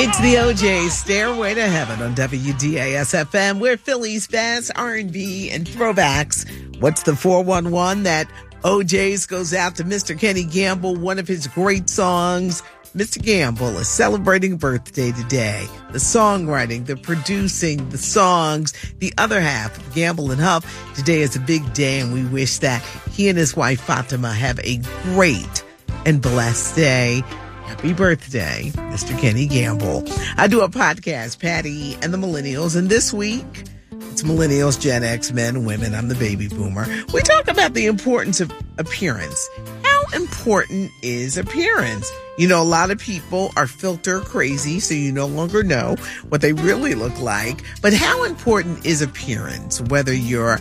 It's the OJ Stairway to Heaven on WDAS FM. We're Philly's best R&B and throwbacks. What's the 411 that OJ's goes out to Mr. Kenny Gamble, one of his great songs. Mr. Gamble is celebrating birthday today. The songwriting, the producing, the songs, the other half of Gamble and Huff. Today is a big day and we wish that he and his wife Fatima have a great and blessed day. Happy birthday, Mr. Kenny Gamble. I do a podcast, Patty and the Millennials, and this week it's Millennials, Gen X, men, women. I'm the baby boomer. We talk about the importance of appearance. How important is appearance? You know, a lot of people are filter crazy, so you no longer know what they really look like. But how important is appearance? Whether you're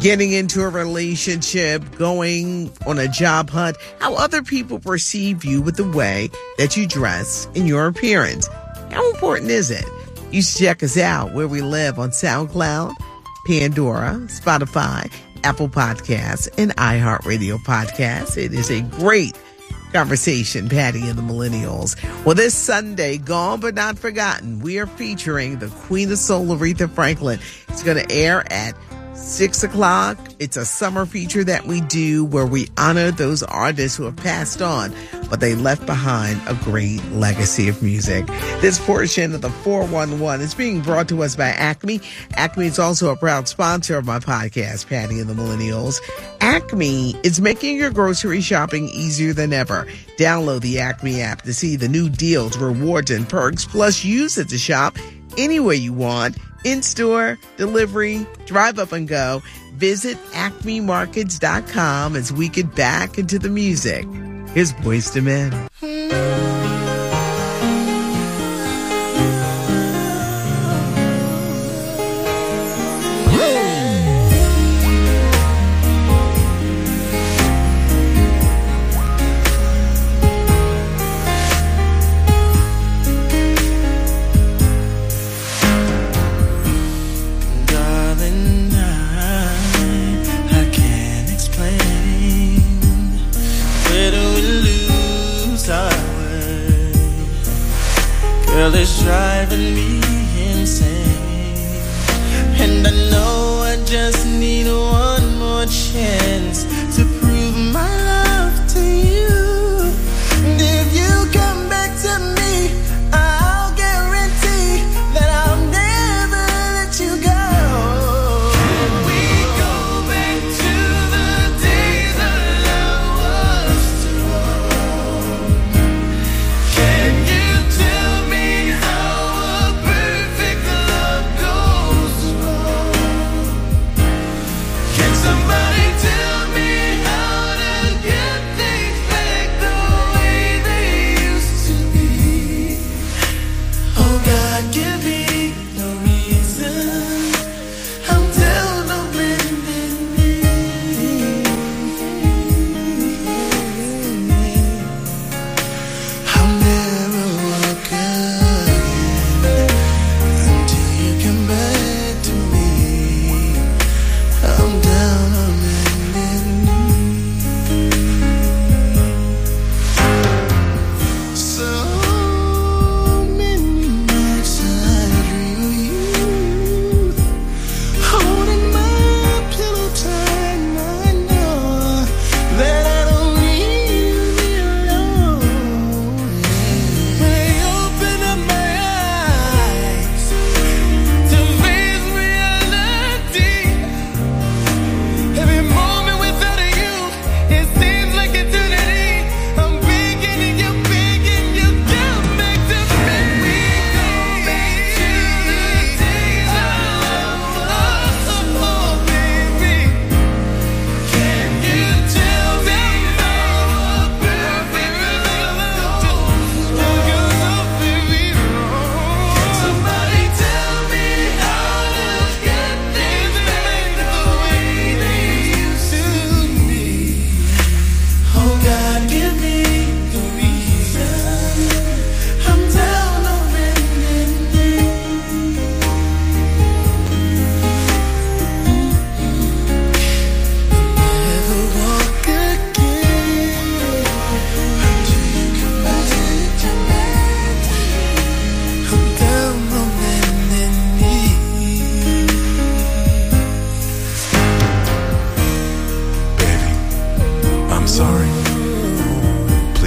getting into a relationship, going on a job hunt, how other people perceive you with the way that you dress and your appearance. How important is it? You should check us out where we live on SoundCloud, Pandora, Spotify, Apple Podcasts, and iHeartRadio Podcasts. It is a great conversation, Patty and the Millennials. Well, this Sunday, gone but not forgotten, we are featuring the Queen of Soul, Aretha Franklin. It's going to air at six o'clock. It's a summer feature that we do where we honor those artists who have passed on, but they left behind a great legacy of music. This portion of the 411 is being brought to us by Acme. Acme is also a proud sponsor of my podcast, Patty and the Millennials. Acme is making your grocery shopping easier than ever. Download the Acme app to see the new deals, rewards, and perks, plus use it to shop any way you want in store, delivery, drive up and go. Visit acmemarkets.com as we get back into the music. Here's Boyz II Men. Hmm. Driving me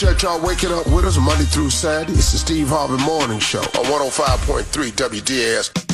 Appreciate y'all waking up with us Monday through Saturday. It's the Steve Harvey Morning Show on 105.3 WDAS.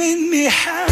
Made me happy.